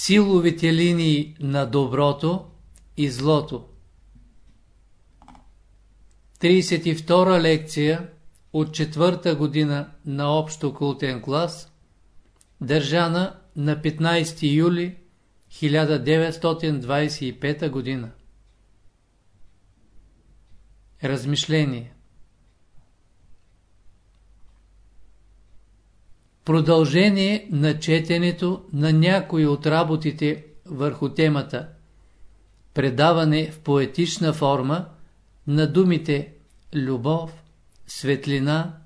Силовите линии на доброто и злото 32 лекция от четвърта година на общо култен клас, държана на 15 юли 1925 година. Размишление Продължение на четенето на някои от работите върху темата Предаване в поетична форма на думите любов, светлина,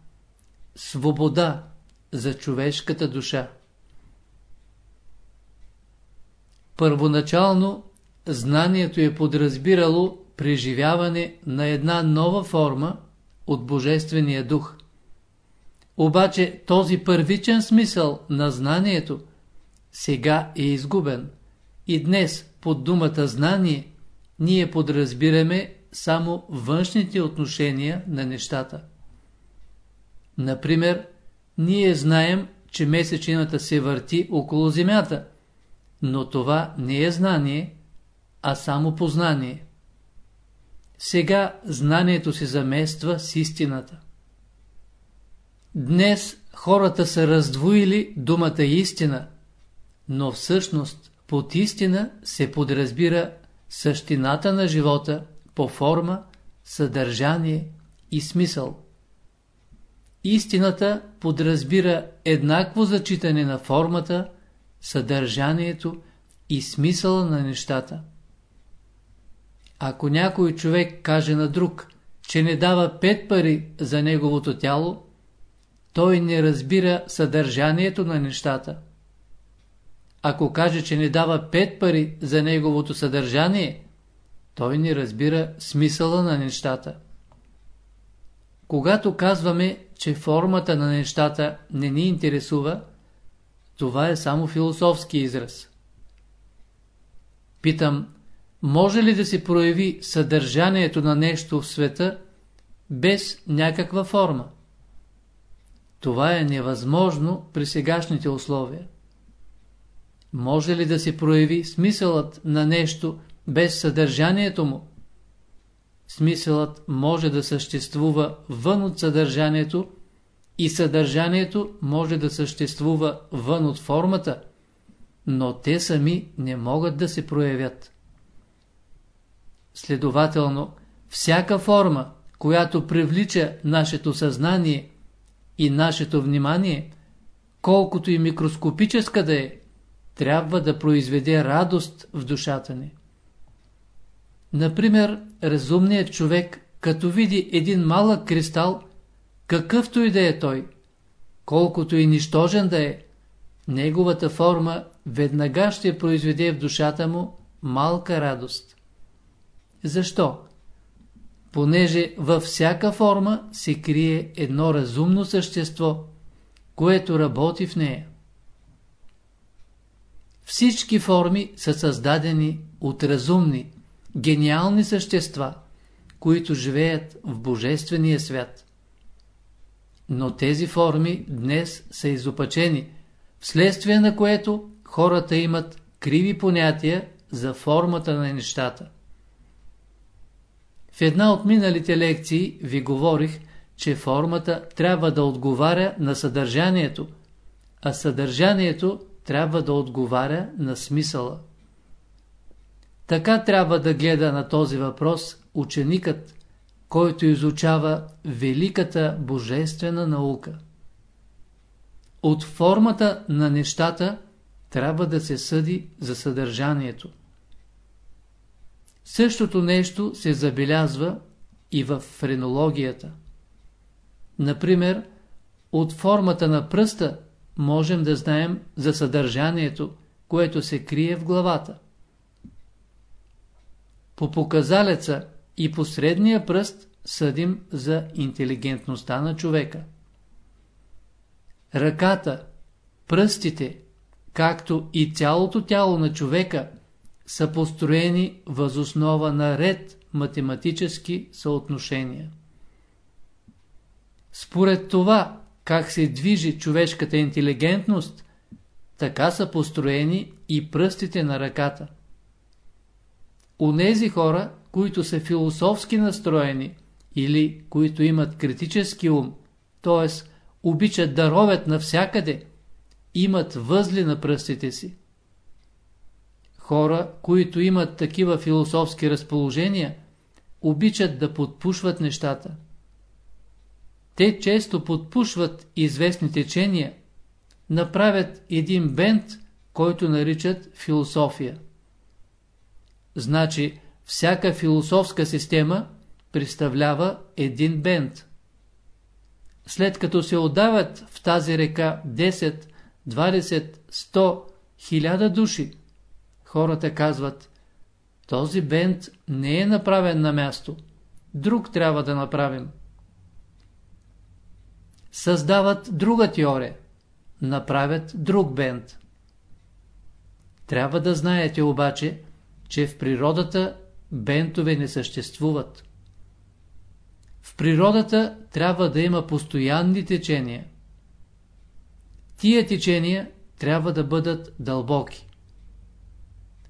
свобода за човешката душа. Първоначално знанието е подразбирало преживяване на една нова форма от Божествения дух. Обаче този първичен смисъл на знанието сега е изгубен и днес под думата знание ние подразбираме само външните отношения на нещата. Например, ние знаем, че месечината се върти около Земята, но това не е знание, а само познание. Сега знанието се замества с истината. Днес хората са раздвоили думата истина, но всъщност под истина се подразбира същината на живота по форма, съдържание и смисъл. Истината подразбира еднакво зачитане на формата, съдържанието и смисъла на нещата. Ако някой човек каже на друг, че не дава пет пари за неговото тяло, той не разбира съдържанието на нещата. Ако каже, че не дава пет пари за неговото съдържание, той не разбира смисъла на нещата. Когато казваме, че формата на нещата не ни интересува, това е само философски израз. Питам, може ли да се прояви съдържанието на нещо в света без някаква форма? Това е невъзможно при сегашните условия. Може ли да се прояви смисълът на нещо без съдържанието му? Смисълът може да съществува вън от съдържанието и съдържанието може да съществува вън от формата, но те сами не могат да се проявят. Следователно, всяка форма, която привлича нашето съзнание и нашето внимание, колкото и микроскопическа да е, трябва да произведе радост в душата ни. Например, разумният човек, като види един малък кристал, какъвто и да е той, колкото и нищожен да е, неговата форма веднага ще произведе в душата му малка радост. Защо? Понеже във всяка форма се крие едно разумно същество, което работи в нея. Всички форми са създадени от разумни, гениални същества, които живеят в Божествения свят. Но тези форми днес са изопачени, вследствие на което хората имат криви понятия за формата на нещата. В една от миналите лекции ви говорих, че формата трябва да отговаря на съдържанието, а съдържанието трябва да отговаря на смисъла. Така трябва да гледа на този въпрос ученикът, който изучава великата божествена наука. От формата на нещата трябва да се съди за съдържанието. Същото нещо се забелязва и в френологията. Например, от формата на пръста можем да знаем за съдържанието, което се крие в главата. По показалеца и по средния пръст съдим за интелигентността на човека. Ръката, пръстите, както и цялото тяло на човека са построени възоснова на ред математически съотношения. Според това, как се движи човешката интелигентност, така са построени и пръстите на ръката. Унези хора, които са философски настроени или които имат критически ум, т.е. обичат да ровят навсякъде, имат възли на пръстите си. Хора, които имат такива философски разположения, обичат да подпушват нещата. Те често подпушват известни течения, направят един бент, който наричат философия. Значи, всяка философска система представлява един бент. След като се отдават в тази река 10, 20, 100, 1000 души, хората казват, този бент не е направен на място, друг трябва да направим. Създават друга теория, направят друг бент. Трябва да знаете обаче, че в природата бентове не съществуват. В природата трябва да има постоянни течения. Тия течения трябва да бъдат дълбоки.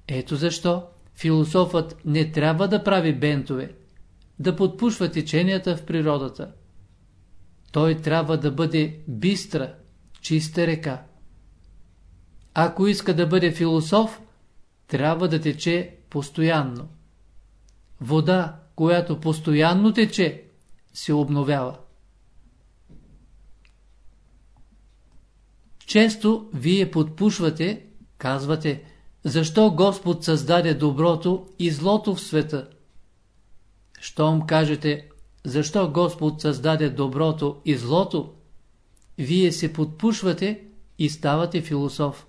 Ето защо философът не трябва да прави бентове, да подпушва теченията в природата. Той трябва да бъде бистра, чиста река. Ако иска да бъде философ, трябва да тече постоянно. Вода, която постоянно тече, се обновява. Често вие подпушвате, казвате, защо Господ създаде доброто и злото в света. Щом кажете, защо Господ създаде доброто и злото, вие се подпушвате и ставате философ.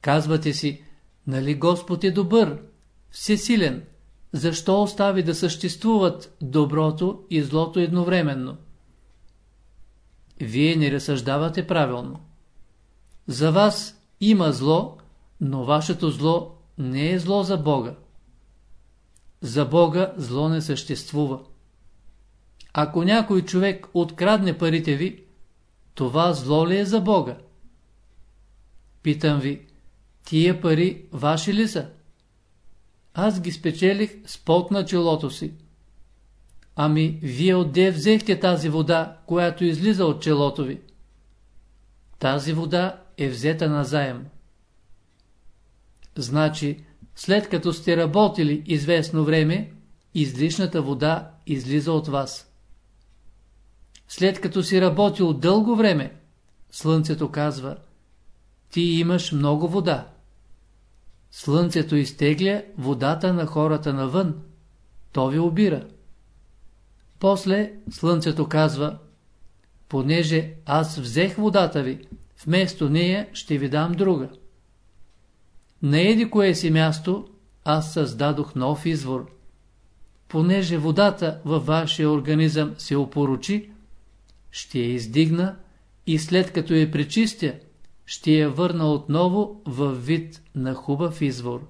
Казвате си, нали Господ е добър, всесилен, защо остави да съществуват доброто и злото едновременно? Вие не разсъждавате правилно. За вас има зло, но вашето зло не е зло за Бога. За Бога зло не съществува. Ако някой човек открадне парите ви, това зло ли е за Бога? Питам ви, тия пари ваши ли са? Аз ги спечелих с пот на челото си. Ами, вие отде взехте тази вода, която излиза от челото ви? Тази вода е взета на заем. Значи, след като сте работили известно време, излишната вода излиза от вас. След като си работил дълго време, слънцето казва, ти имаш много вода. Слънцето изтегля водата на хората навън, то ви обира. После слънцето казва, понеже аз взех водата ви, вместо нея ще ви дам друга. На еди кое си място аз създадох нов извор. Понеже водата във вашия организъм се опоручи, ще я издигна и след като я пречистя, ще я върна отново в вид на хубав извор.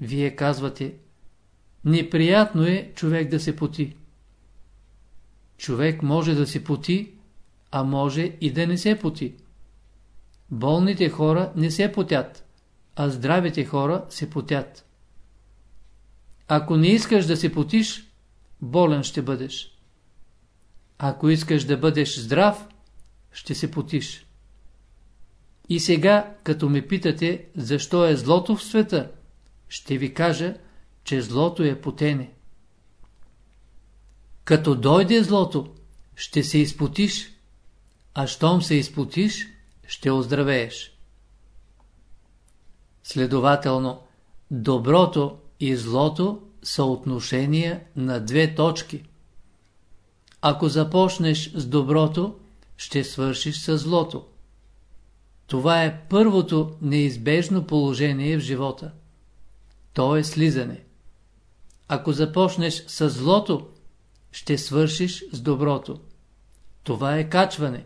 Вие казвате, неприятно е човек да се поти. Човек може да се поти, а може и да не се поти. Болните хора не се потят а здравите хора се потят. Ако не искаш да се потиш, болен ще бъдеш. Ако искаш да бъдеш здрав, ще се потиш. И сега, като ме питате, защо е злото в света, ще ви кажа, че злото е потене. Като дойде злото, ще се изпотиш, а щом се изпотиш, ще оздравееш. Следователно, доброто и злото са отношения на две точки. Ако започнеш с доброто, ще свършиш с злото. Това е първото неизбежно положение в живота. То е слизане. Ако започнеш с злото, ще свършиш с доброто. Това е качване,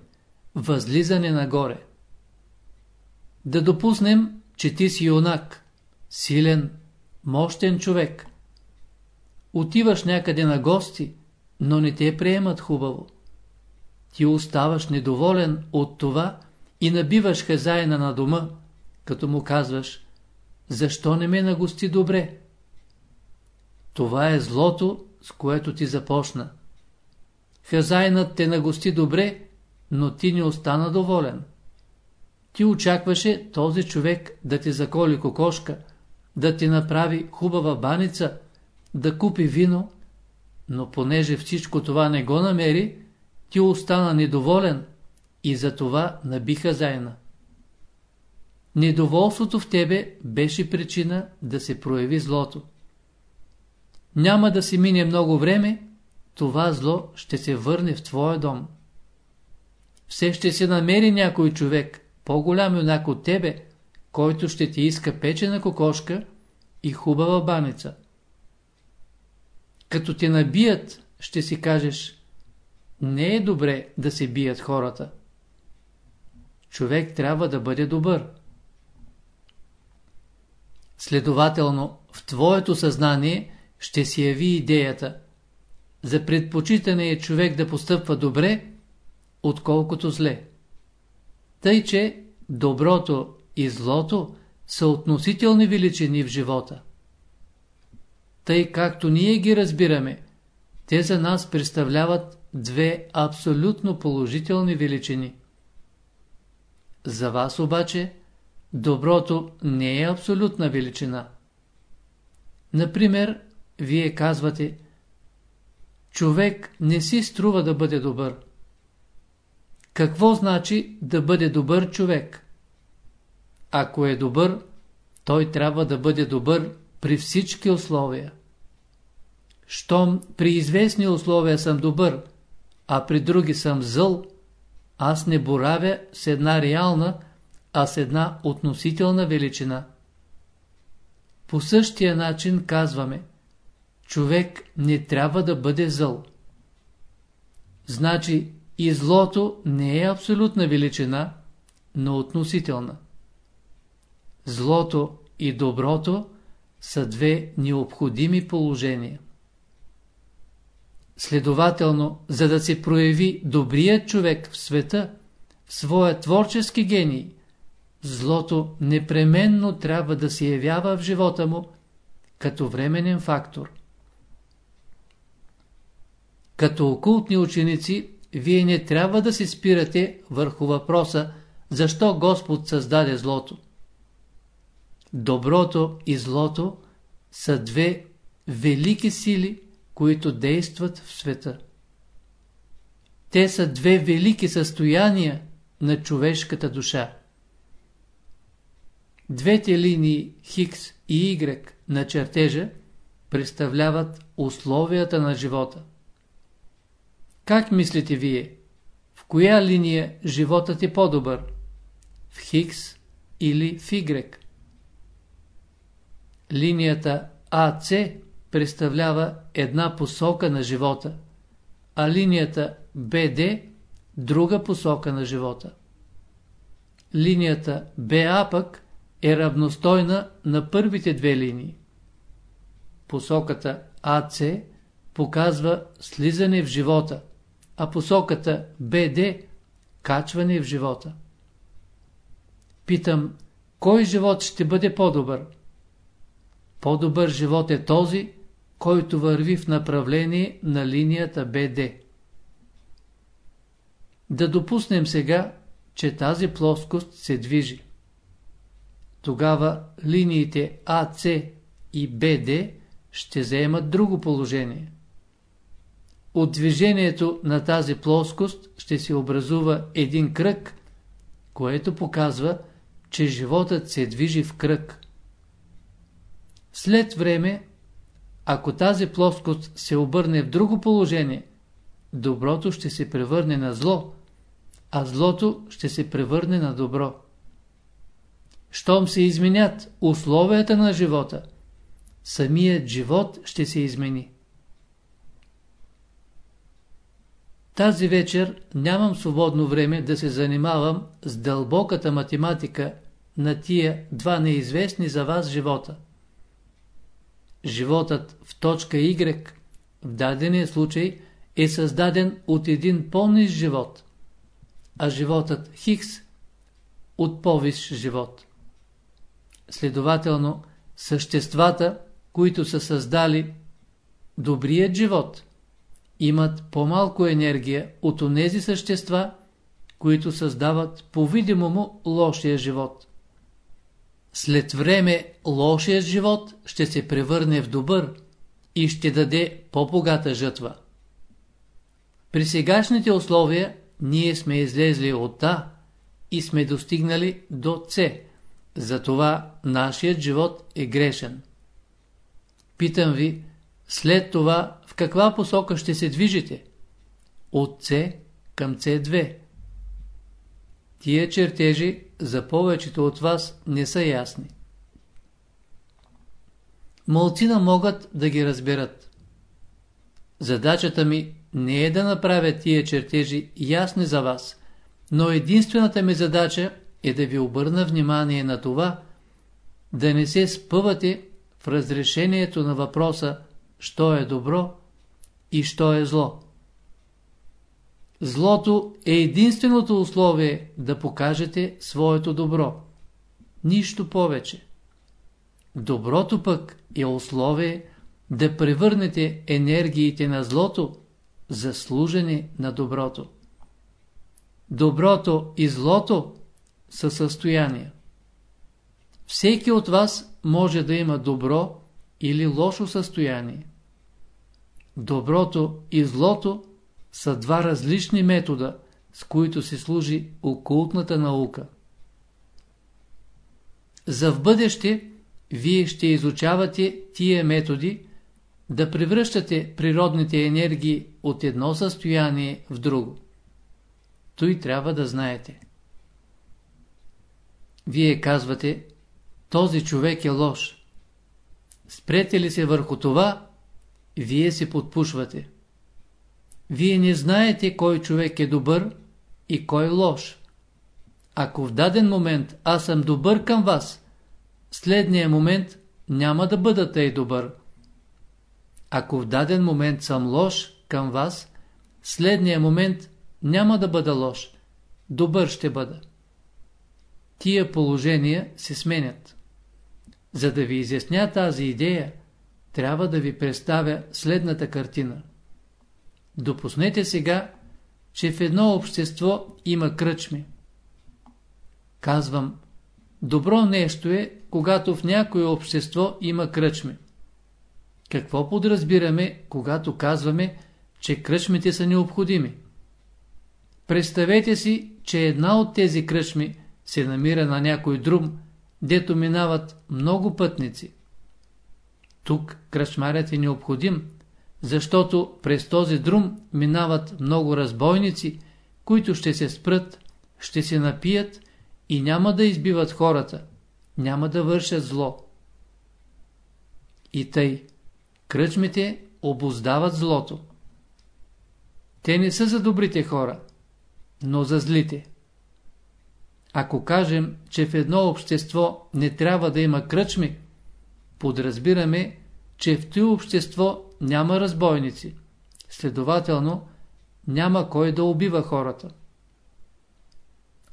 възлизане нагоре. Да допуснем, че ти си юнак, силен, мощен човек. Отиваш някъде на гости, но не те приемат хубаво. Ти оставаш недоволен от това и набиваш хазаина на дома, като му казваш, защо не ме нагости добре? Това е злото, с което ти започна. Хазайнът те нагости добре, но ти не остана доволен. Ти очакваше този човек да ти заколи кокошка, да ти направи хубава баница, да купи вино, но понеже всичко това не го намери, ти остана недоволен и за това наби хазайна. Недоволството в тебе беше причина да се прояви злото. Няма да си мине много време, това зло ще се върне в твоя дом. Все ще се намери някой човек, по-голям юнак от тебе, който ще ти иска печена кокошка и хубава баница. Като те набият, ще си кажеш, не е добре да се бият хората. Човек трябва да бъде добър. Следователно, в твоето съзнание ще се яви идеята за предпочитане е човек да постъпва добре, отколкото зле. Тъй, че доброто и злото са относителни величини в живота. Тъй както ние ги разбираме, те за нас представляват две абсолютно положителни величини. За вас обаче доброто не е абсолютна величина. Например, вие казвате Човек не си струва да бъде добър. Какво значи да бъде добър човек? Ако е добър, той трябва да бъде добър при всички условия. Щом при известни условия съм добър, а при други съм зъл, аз не боравя с една реална, а с една относителна величина. По същия начин казваме, човек не трябва да бъде зъл. Значи и злото не е абсолютна величина, но относителна. Злото и доброто са две необходими положения. Следователно, за да се прояви добрият човек в света, в своя творчески гений, злото непременно трябва да се явява в живота му като временен фактор. Като окултни ученици, вие не трябва да се спирате върху въпроса, защо Господ създаде злото. Доброто и злото са две велики сили, които действат в света. Те са две велики състояния на човешката душа. Двете линии Хикс и Y на чертежа представляват условията на живота. Как мислите вие? В коя линия животът е по-добър? В Хикс или в Y? Линията АЦ представлява една посока на живота, а линията БД друга посока на живота. Линията БА пък е равностойна на първите две линии. Посоката АЦ показва слизане в живота, а посоката БД – качване в живота. Питам, кой живот ще бъде по-добър? По-добър живот е този, който върви в направление на линията БД. Да допуснем сега, че тази плоскост се движи. Тогава линиите АЦ и БД ще заемат друго положение. От движението на тази плоскост ще се образува един кръг, което показва, че животът се движи в кръг. След време, ако тази плоскост се обърне в друго положение, доброто ще се превърне на зло, а злото ще се превърне на добро. Щом се изменят условията на живота, самият живот ще се измени. Тази вечер нямам свободно време да се занимавам с дълбоката математика на тия два неизвестни за вас живота. Животът в точка Y в дадения случай е създаден от един по-ниж живот, а животът Хикс от по-висш живот. Следователно, съществата, които са създали добрият живот, имат по-малко енергия от онези същества, които създават по-видимому лошия живот. След време лошият живот ще се превърне в добър и ще даде по-богата жътва. При сегашните условия ние сме излезли от А и сме достигнали до С. Затова нашият живот е грешен. Питам ви, след това в каква посока ще се движите? От С към С2. Тия чертежи за повечето от вас не са ясни. Малцина могат да ги разберат. Задачата ми не е да направя тия чертежи ясни за вас, но единствената ми задача е да ви обърна внимание на това, да не се спъвате в разрешението на въпроса, що е добро и що е зло. Злото е единственото условие да покажете своето добро. Нищо повече. Доброто пък е условие да превърнете енергиите на злото за служене на доброто. Доброто и злото са състояния. Всеки от вас може да има добро или лошо състояние. Доброто и злото са два различни метода, с които се служи окултната наука. За в бъдеще вие ще изучавате тия методи, да превръщате природните енергии от едно състояние в друго. Той трябва да знаете. Вие казвате, този човек е лош. Спрете ли се върху това, вие се подпушвате. Вие не знаете кой човек е добър и кой лош. Ако в даден момент аз съм добър към вас, следния момент няма да бъда тъй добър. Ако в даден момент съм лош към вас, следния момент няма да бъда лош, добър ще бъда. Тия положения се сменят. За да ви изясня тази идея, трябва да ви представя следната картина. Допуснете сега, че в едно общество има кръчми. Казвам, добро нещо е, когато в някое общество има кръчми. Какво подразбираме, когато казваме, че кръчмите са необходими? Представете си, че една от тези кръчми се намира на някой друм, дето минават много пътници. Тук кръчмарят е необходим, защото през този друм минават много разбойници, които ще се спрат, ще се напият и няма да избиват хората, няма да вършат зло. И тъй, кръчмите обоздават злото. Те не са за добрите хора, но за злите. Ако кажем, че в едно общество не трябва да има кръчми, подразбираме, че в това общество няма разбойници. Следователно, няма кой да убива хората.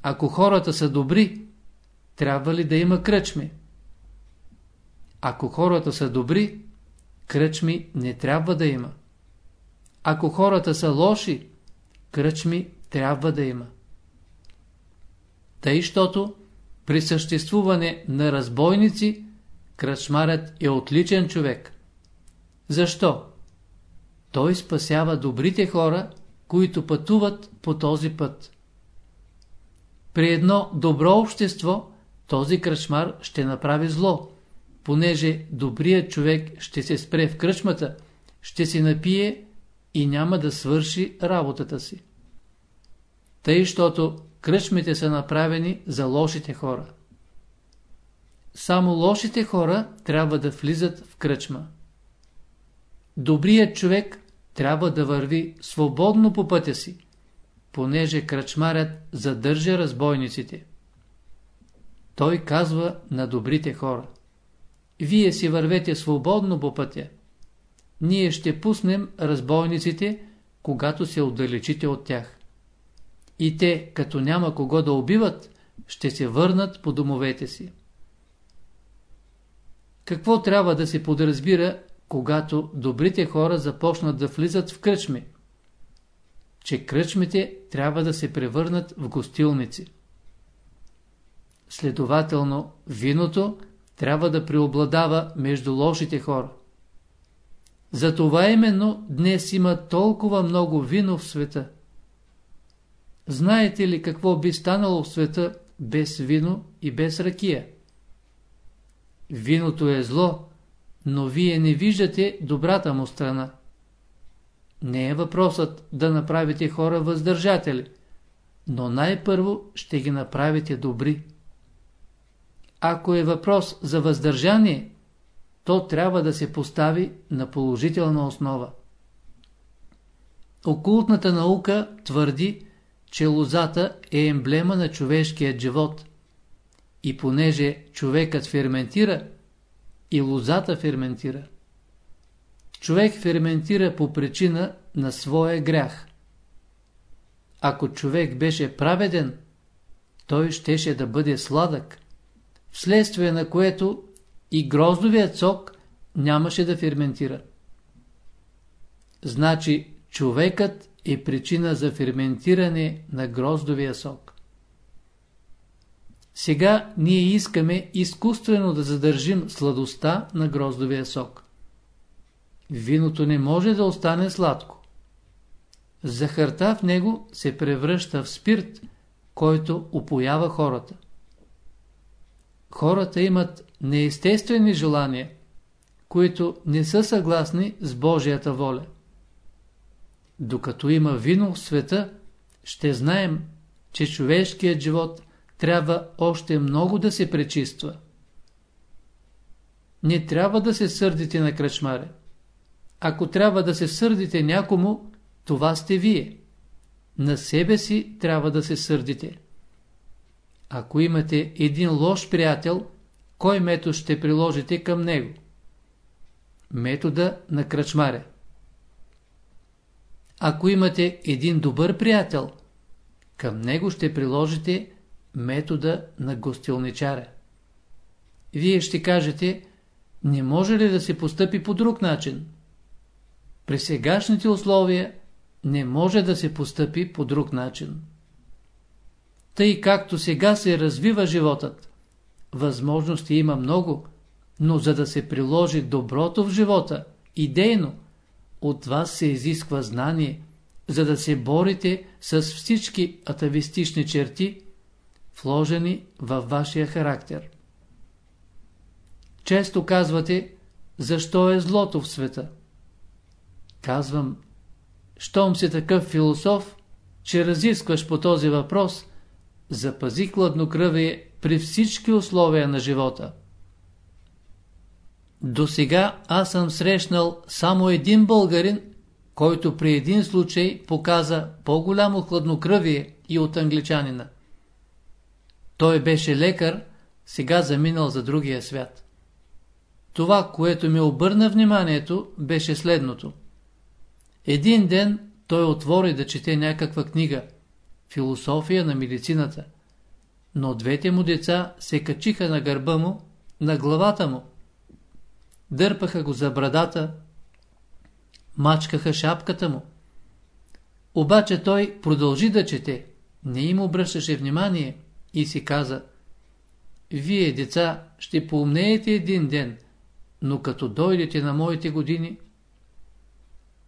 Ако хората са добри, трябва ли да има кръчми? Ако хората са добри, кръчми не трябва да има. Ако хората са лоши, кръчми трябва да има. Тъй, щото при съществуване на разбойници, кръчмарят е отличен човек. Защо? Той спасява добрите хора, които пътуват по този път. При едно добро общество този кръчмар ще направи зло, понеже добрият човек ще се спре в кръчмата, ще се напие и няма да свърши работата си. Тъй, щото кръчмите са направени за лошите хора. Само лошите хора трябва да влизат в кръчма. Добрият човек трябва да върви свободно по пътя си, понеже кръчмарят задържа разбойниците. Той казва на добрите хора. Вие си вървете свободно по пътя. Ние ще пуснем разбойниците, когато се отдалечите от тях. И те, като няма кого да убиват, ще се върнат по домовете си. Какво трябва да се подразбира, когато добрите хора започнат да влизат в кръчми? Че кръчмите трябва да се превърнат в гостилници. Следователно, виното трябва да преобладава между лошите хора. Затова именно днес има толкова много вино в света. Знаете ли какво би станало в света без вино и без ракия? Виното е зло, но вие не виждате добрата му страна. Не е въпросът да направите хора въздържатели, но най-първо ще ги направите добри. Ако е въпрос за въздържание, то трябва да се постави на положителна основа. Окултната наука твърди, че лозата е емблема на човешкият живот. И понеже човекът ферментира, и лозата ферментира. Човек ферментира по причина на своя грях. Ако човек беше праведен, той щеше да бъде сладък, вследствие на което и гроздовият сок нямаше да ферментира. Значи човекът е причина за ферментиране на гроздовия сок. Сега ние искаме изкуствено да задържим сладостта на гроздовия сок. Виното не може да остане сладко. Захарта в него се превръща в спирт, който упоява хората. Хората имат неестествени желания, които не са съгласни с Божията воля. Докато има вино в света, ще знаем, че човешкият живот трябва още много да се пречиства. Не трябва да се сърдите на кръчмаря. Ако трябва да се сърдите някому, това сте вие. На себе си трябва да се сърдите. Ако имате един лош приятел, кой метод ще приложите към него? Метода на кръчмаря. Ако имате един добър приятел, към него ще приложите метода на гостилничаря. Вие ще кажете, не може ли да се постъпи по друг начин? При сегашните условия не може да се постъпи по друг начин. Тъй както сега се развива животът, възможности има много, но за да се приложи доброто в живота, идейно, от вас се изисква знание, за да се борите с всички атавистични черти, вложени във вашия характер. Често казвате, защо е злото в света? Казвам, щом си такъв философ, че разискваш по този въпрос, запази хладнокръвие при всички условия на живота. До сега аз съм срещнал само един българин, който при един случай показа по-голямо хладнокръвие и от англичанина. Той беше лекар, сега заминал за другия свят. Това, което ми обърна вниманието, беше следното. Един ден той отвори да чете някаква книга «Философия на медицината», но двете му деца се качиха на гърба му, на главата му. Дърпаха го за брадата, мачкаха шапката му. Обаче той продължи да чете, не им обръщаше внимание и си каза Вие, деца, ще поумнеете един ден, но като дойдете на моите години,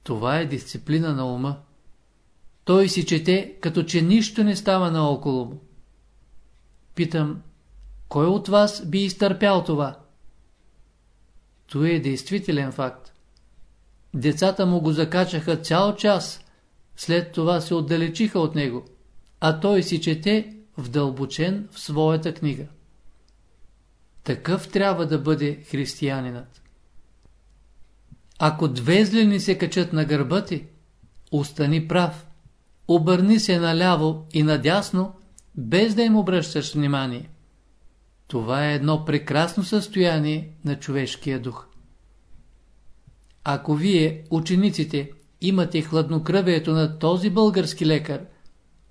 това е дисциплина на ума. Той си чете, като че нищо не става наоколо му. Питам, кой от вас би изтърпял това? То е действителен факт. Децата му го закачаха цял час, след това се отдалечиха от него, а той си чете вдълбочен в своята книга. Такъв трябва да бъде християнинът. Ако две злини се качат на гърба ти, остани прав, обърни се наляво и надясно без да им обръщаш внимание. Това е едно прекрасно състояние на човешкия дух. Ако вие, учениците, имате хладнокръвието на този български лекар,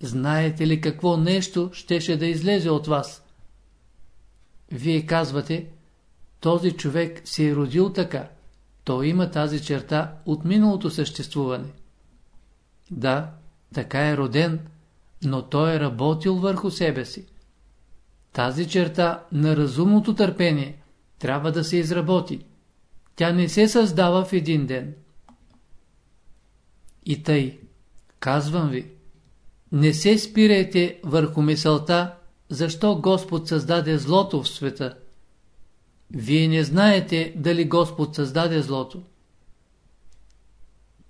знаете ли какво нещо щеше да излезе от вас? Вие казвате, този човек се е родил така, той има тази черта от миналото съществуване. Да, така е роден, но той е работил върху себе си. Тази черта на разумното търпение трябва да се изработи. Тя не се създава в един ден. И тъй, казвам ви, не се спирайте върху мисълта, защо Господ създаде злото в света. Вие не знаете дали Господ създаде злото.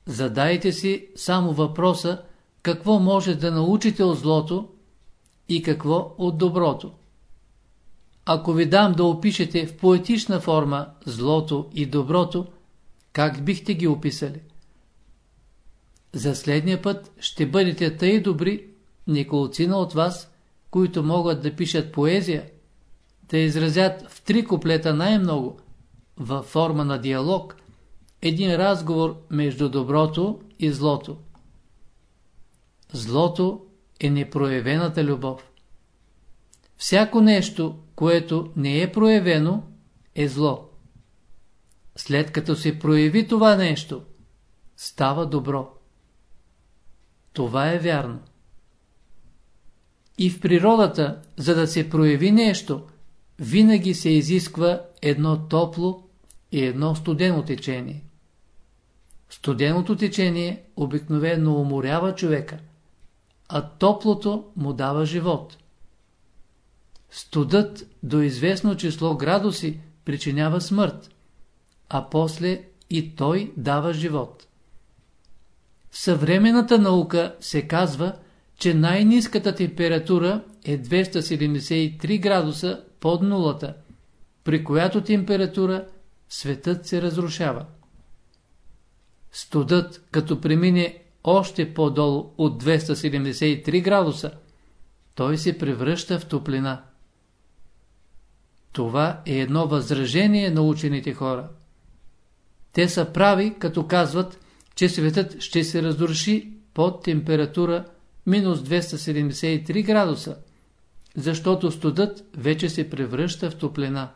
Задайте си само въпроса, какво може да научите от злото и какво от доброто. Ако ви дам да опишете в поетична форма злото и доброто, как бихте ги описали? За следния път ще бъдете тъй добри, николцина от вас, които могат да пишат поезия, да изразят в три куплета най-много, във форма на диалог, един разговор между доброто и злото. Злото е непроявената любов. Всяко нещо, което не е проявено, е зло. След като се прояви това нещо, става добро. Това е вярно. И в природата, за да се прояви нещо, винаги се изисква едно топло и едно студено течение. Студеното течение обикновено уморява човека, а топлото му дава живот. Студът до известно число градуси причинява смърт, а после и той дава живот. В съвременната наука се казва, че най-низката температура е 273 градуса под нулата, при която температура светът се разрушава. Студът, като премине още по-долу от 273 градуса, той се превръща в топлина. Това е едно възражение на учените хора. Те са прави, като казват, че светът ще се разруши под температура минус 273 градуса, защото студът вече се превръща в топлина.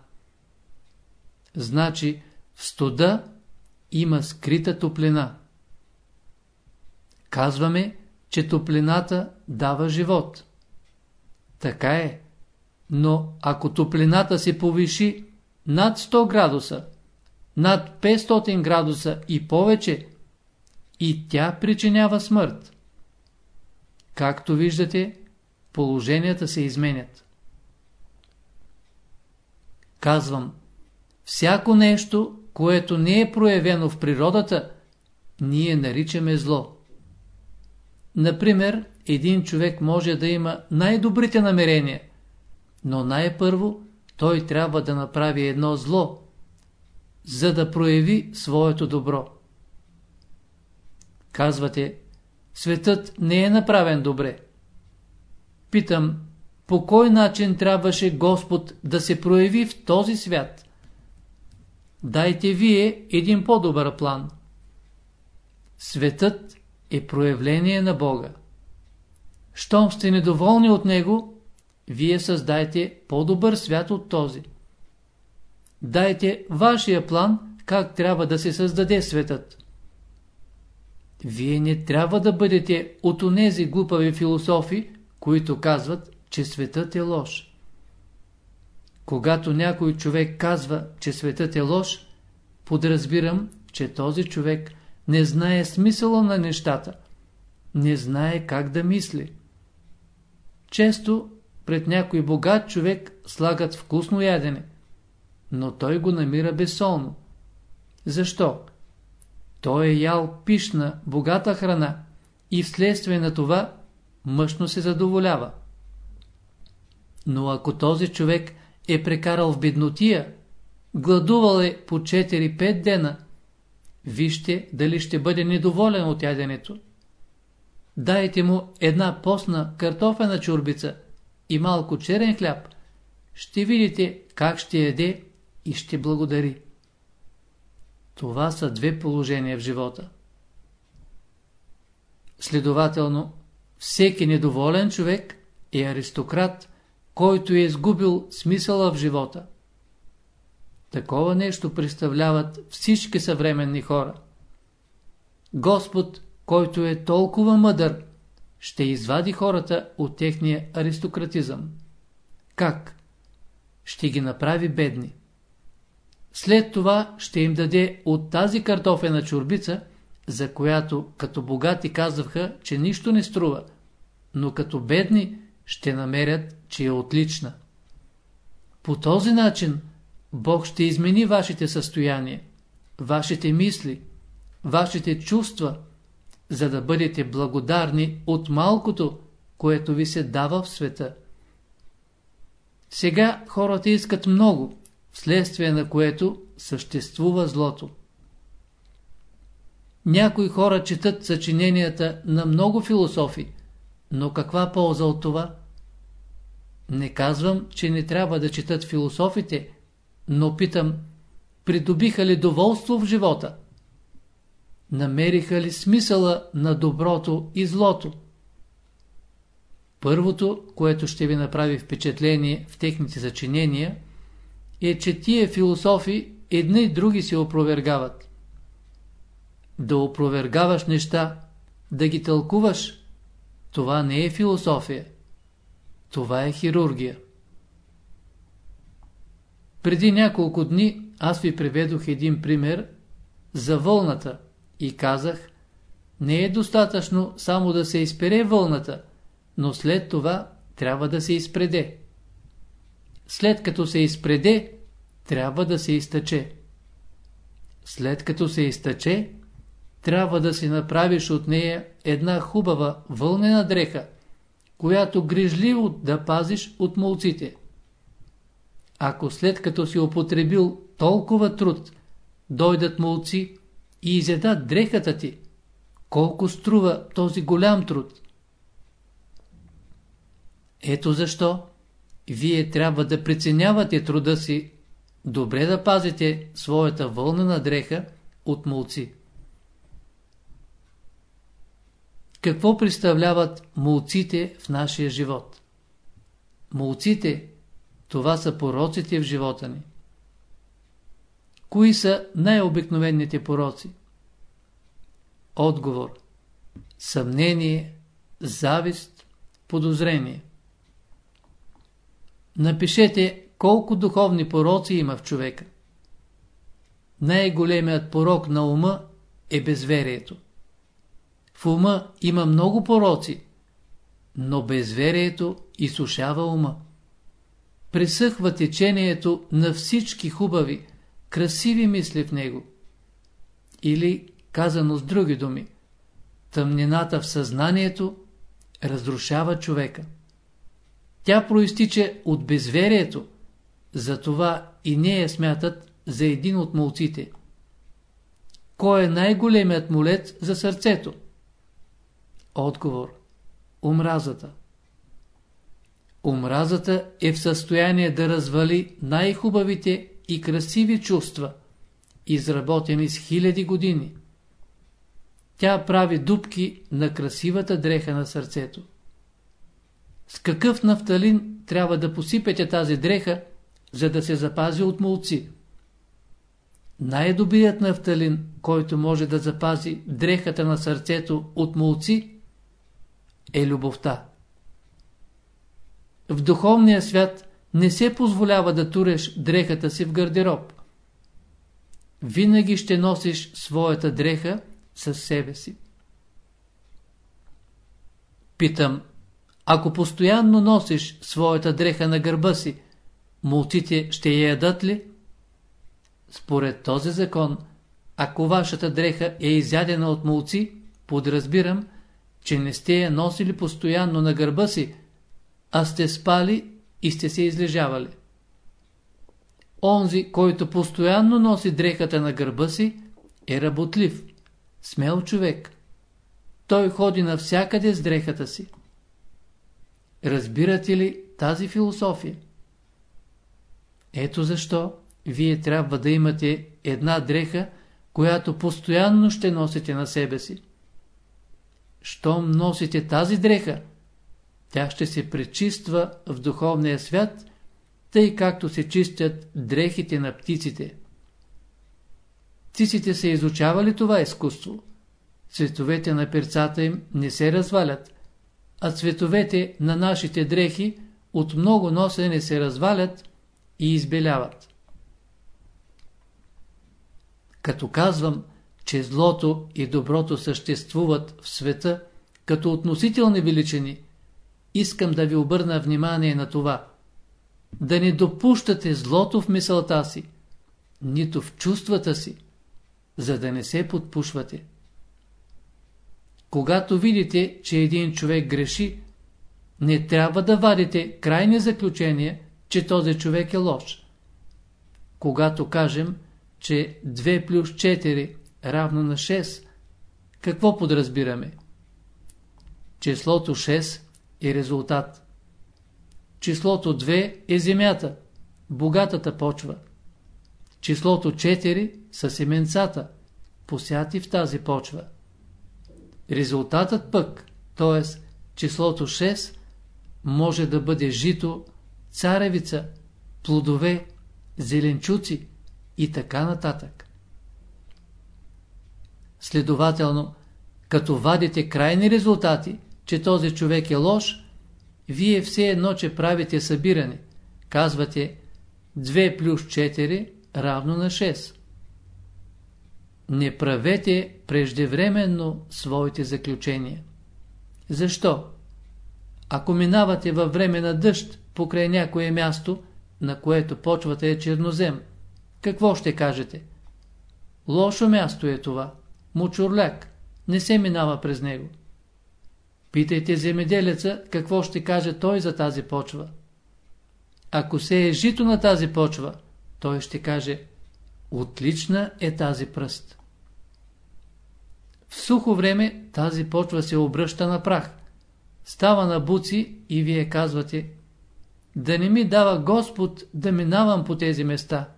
Значи в студа има скрита топлина. Казваме, че топлината дава живот. Така е, но ако топлината се повиши над 100 градуса, над 500 градуса и повече, и тя причинява смърт. Както виждате, положенията се изменят. Казвам, всяко нещо, което не е проявено в природата, ние наричаме зло. Например, един човек може да има най-добрите намерения, но най-първо той трябва да направи едно зло, за да прояви своето добро. Казвате, светът не е направен добре. Питам, по кой начин трябваше Господ да се прояви в този свят? Дайте вие един по-добър план. Светът е проявление на Бога. Щом сте недоволни от Него, вие създайте по-добър свят от този. Дайте вашия план, как трябва да се създаде светът. Вие не трябва да бъдете от онези глупави философи, които казват, че светът е лош. Когато някой човек казва, че светът е лош, подразбирам, че този човек не знае смисъла на нещата, не знае как да мисли. Често пред някой богат човек слагат вкусно ядене, но той го намира безсолно. Защо? Той е ял пишна, богата храна и вследствие на това мъжно се задоволява. Но ако този човек е прекарал в беднотия, гладувал е по 4-5 дена, вижте дали ще бъде недоволен от яденето. Дайте му една постна картофена чурбица и малко черен хляб, ще видите как ще яде и ще благодари. Това са две положения в живота. Следователно, всеки недоволен човек е аристократ, който е изгубил смисъла в живота. Такова нещо представляват всички съвременни хора. Господ, който е толкова мъдър, ще извади хората от техния аристократизъм. Как? Ще ги направи бедни. След това ще им даде от тази картофена чурбица, за която като богати казваха, че нищо не струва, но като бедни ще намерят, че е отлична. По този начин Бог ще измени вашите състояния, вашите мисли, вашите чувства, за да бъдете благодарни от малкото, което ви се дава в света. Сега хората искат много, вследствие на което съществува злото. Някои хора четат съчиненията на много философи, но каква полза от това? Не казвам, че не трябва да четат философите, но питам, придобиха ли доволство в живота? Намериха ли смисъла на доброто и злото? Първото, което ще ви направи впечатление в техните съчинения, е, че тия философи едни и други се опровергават. Да опровергаваш неща, да ги тълкуваш, това не е философия. Това е хирургия. Преди няколко дни аз ви приведох един пример за вълната и казах, не е достатъчно само да се изпере вълната, но след това трябва да се изпреде. След като се изпреде, трябва да се изтъче. След като се изтъче, трябва да си направиш от нея една хубава вълнена дреха, която грижливо да пазиш от молците. Ако след като си употребил толкова труд, дойдат молци и изедат дрехата ти, колко струва този голям труд? Ето защо вие трябва да преценявате труда си, добре да пазите своята вълнена дреха от молци. Какво представляват молците в нашия живот? Молците, това са пороците в живота ни. Кои са най-обикновените пороци? Отговор. Съмнение, завист, подозрение. Напишете колко духовни пороци има в човека. Най-големият порок на ума е безверието. В ума има много пороци, но безверието изсушава ума. Пресъхва течението на всички хубави, красиви мисли в него. Или, казано с други думи, тъмнината в съзнанието разрушава човека. Тя проистича от безверието, затова и не я смятат за един от молците. Кой е най-големият молец за сърцето? Отговор. Омразата. Омразата е в състояние да развали най-хубавите и красиви чувства, изработени с хиляди години. Тя прави дубки на красивата дреха на сърцето. С какъв нафталин трябва да посипете тази дреха, за да се запази от молци? Най-добрият нафталин, който може да запази дрехата на сърцето от молци, е любовта. В духовния свят не се позволява да туреш дрехата си в гардероб. Винаги ще носиш своята дреха със себе си. Питам, ако постоянно носиш своята дреха на гърба си, мултите ще я ядат ли? Според този закон, ако вашата дреха е изядена от мулци, подразбирам, че не сте я носили постоянно на гърба си, а сте спали и сте се излежавали. Онзи, който постоянно носи дрехата на гърба си, е работлив, смел човек. Той ходи навсякъде с дрехата си. Разбирате ли тази философия? Ето защо вие трябва да имате една дреха, която постоянно ще носите на себе си. щом носите тази дреха, тя ще се пречиства в духовния свят, тъй както се чистят дрехите на птиците. Птиците са изучавали това изкуство. Цветовете на перцата им не се развалят, а цветовете на нашите дрехи от много носене се развалят и избеляват. Като казвам, че злото и доброто съществуват в света като относителни величини, искам да ви обърна внимание на това. Да не допущате злото в мисълта си, нито в чувствата си, за да не се подпушвате. Когато видите, че един човек греши, не трябва да вадите крайни заключения, че този човек е лош. Когато кажем, че 2 плюс 4 равно на 6, какво подразбираме? Числото 6 е резултат. Числото 2 е земята, богатата почва. Числото 4 са семенцата, посяти в тази почва. Резултатът пък, т.е. числото 6, може да бъде жито, царевица, плодове, зеленчуци и така нататък. Следователно, като вадите крайни резултати, че този човек е лош, вие все едно, че правите събиране. Казвате 2 плюс 4 равно на 6. Не правете преждевременно своите заключения. Защо? Ако минавате във време на дъжд покрай някое място, на което почвата е чернозем, какво ще кажете? Лошо място е това. Мучурляк. Не се минава през него. Питайте земеделеца, какво ще каже той за тази почва. Ако се е жито на тази почва, той ще каже Отлична е тази пръст. В сухо време тази почва се обръща на прах. Става на буци и вие казвате Да не ми дава Господ да минавам по тези места.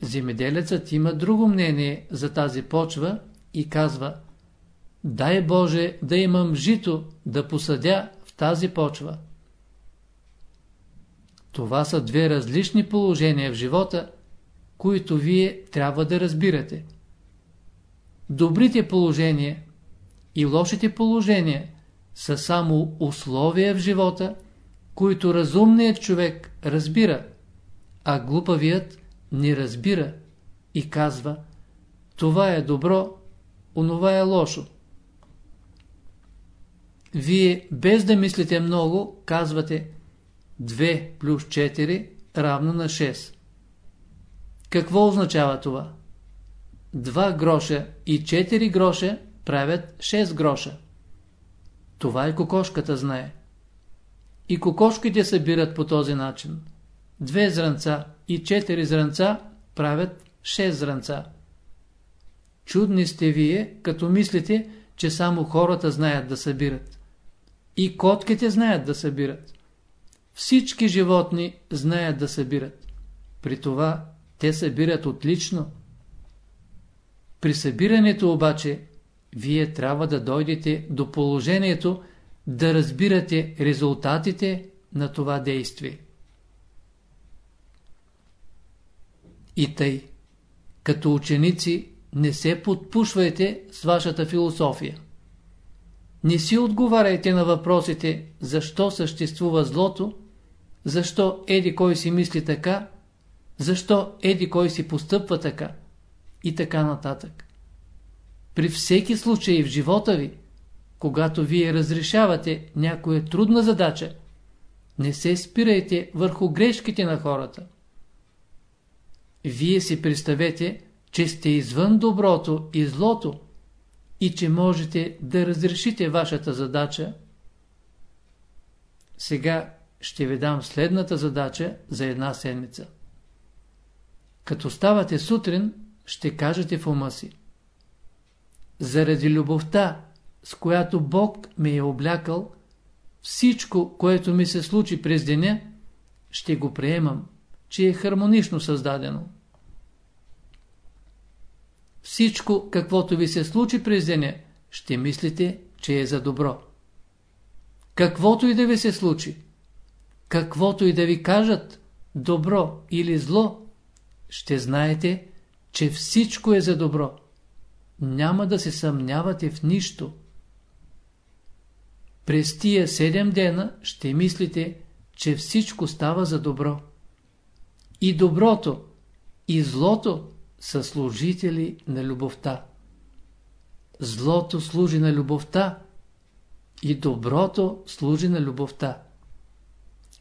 Земеделецът има друго мнение за тази почва и казва Дай Боже да имам жито да посадя в тази почва. Това са две различни положения в живота, които вие трябва да разбирате. Добрите положения и лошите положения са само условия в живота, които разумният човек разбира, а глупавият не разбира и казва това е добро, онова е лошо. Вие без да мислите много казвате 2 плюс 4 равно на 6. Какво означава това? 2 гроша и 4 гроша правят 6 гроша. Това и кокошката знае. И кокошките събират по този начин. Две зранца и четири зранца правят 6 зранца. Чудни сте вие, като мислите, че само хората знаят да събират. И котките знаят да събират. Всички животни знаят да събират. При това те събират отлично. При събирането обаче, вие трябва да дойдете до положението да разбирате резултатите на това действие. И тъй, като ученици, не се подпушвайте с вашата философия. Не си отговаряйте на въпросите, защо съществува злото, защо еди кой си мисли така, защо еди кой си постъпва така и така нататък. При всеки случай в живота ви, когато вие разрешавате някоя трудна задача, не се спирайте върху грешките на хората. Вие си представете, че сте извън доброто и злото и че можете да разрешите вашата задача. Сега ще ви дам следната задача за една седмица. Като ставате сутрин, ще кажете в ума си. Заради любовта, с която Бог ме е облякал, всичко, което ми се случи през деня, ще го приемам, че е хармонично създадено. Всичко, каквото ви се случи през деня, ще мислите, че е за добро. Каквото и да ви се случи, каквото и да ви кажат, добро или зло, ще знаете, че всичко е за добро. Няма да се съмнявате в нищо. През тия седем дена ще мислите, че всичко става за добро. И доброто, и злото са служители на любовта. Злото служи на любовта и доброто служи на любовта.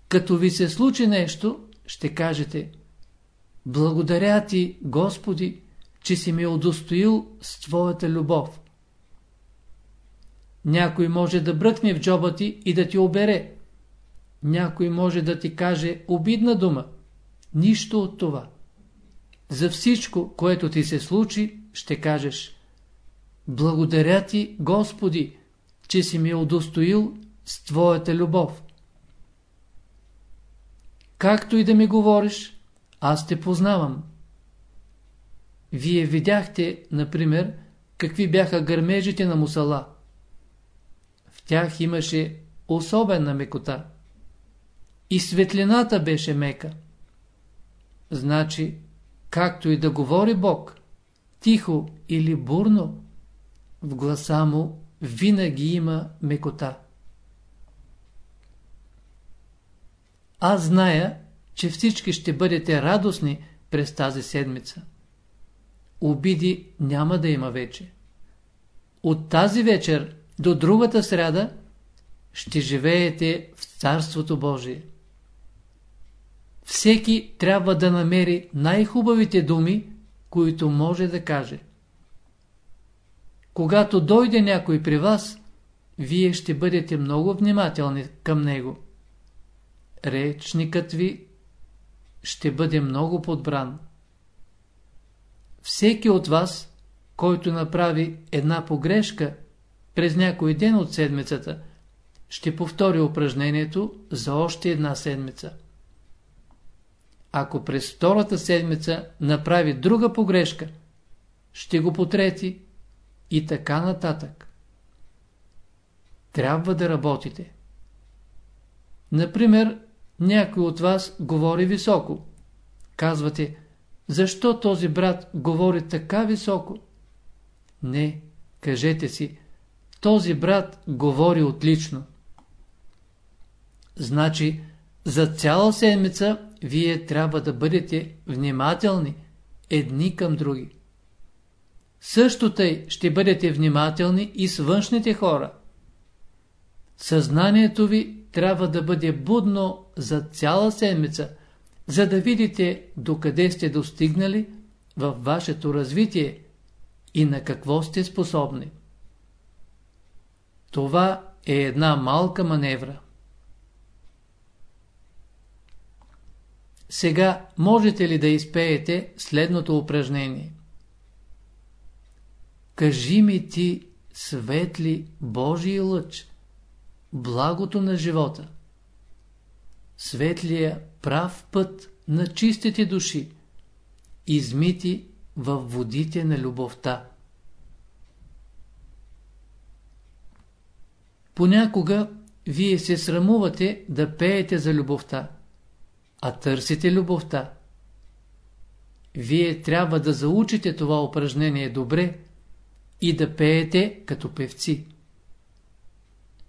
Като ви се случи нещо, ще кажете Благодаря ти, Господи, че си ме удостоил с Твоята любов. Някой може да бръкне в джоба ти и да ти обере. Някой може да ти каже обидна дума. Нищо от това. За всичко, което ти се случи, ще кажеш Благодаря ти, Господи, че си ми удостоил с Твоята любов. Както и да ми говориш, аз те познавам. Вие видяхте, например, какви бяха гърмежите на мусала. В тях имаше особена мекота. И светлината беше мека. Значи, както и да говори Бог, тихо или бурно, в гласа му винаги има мекота. Аз зная, че всички ще бъдете радостни през тази седмица. Обиди няма да има вече. От тази вечер до другата сряда ще живеете в Царството Божие. Всеки трябва да намери най-хубавите думи, които може да каже. Когато дойде някой при вас, вие ще бъдете много внимателни към него. Речникът ви ще бъде много подбран. Всеки от вас, който направи една погрешка през някой ден от седмицата, ще повтори упражнението за още една седмица. Ако през втората седмица направи друга погрешка, ще го потрети и така нататък. Трябва да работите. Например, някой от вас говори високо. Казвате, защо този брат говори така високо? Не, кажете си, този брат говори отлично. Значи, за цяла седмица вие трябва да бъдете внимателни едни към други. Също тъй ще бъдете внимателни и с външните хора. Съзнанието ви трябва да бъде будно за цяла седмица, за да видите докъде сте достигнали във вашето развитие и на какво сте способни. Това е една малка маневра. Сега можете ли да изпеете следното упражнение? Кажи ми ти, светли Божий лъч, благото на живота, светлия прав път на чистите души, измити във водите на любовта. Понякога вие се срамувате да пеете за любовта, а търсите любовта. Вие трябва да заучите това упражнение добре и да пеете като певци.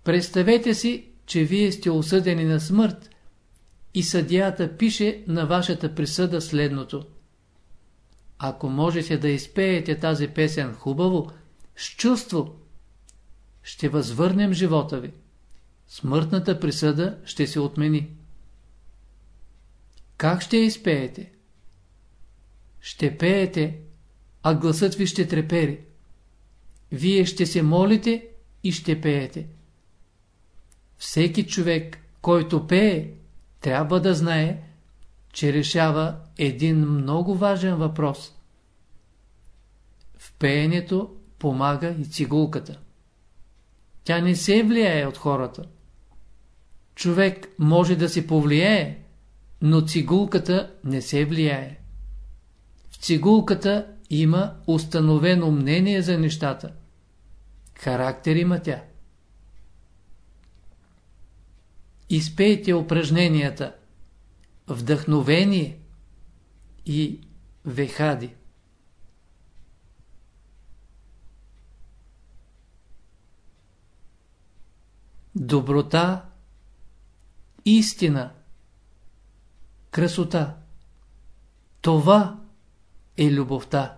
Представете си, че вие сте осъдени на смърт и съдията пише на вашата присъда следното. Ако можете да изпеете тази песен хубаво, с чувство, ще възвърнем живота ви. Смъртната присъда ще се отмени. Как ще изпеете? Ще пеете, а гласът ви ще трепери. Вие ще се молите и ще пеете. Всеки човек, който пее, трябва да знае, че решава един много важен въпрос. В пеенето помага и цигулката. Тя не се влияе от хората. Човек може да се повлияе, но цигулката не се влияе. В цигулката има установено мнение за нещата. Характер има тя. Изпейте упражненията вдъхновение и вехади. Доброта, истина, красота. Това е любовта.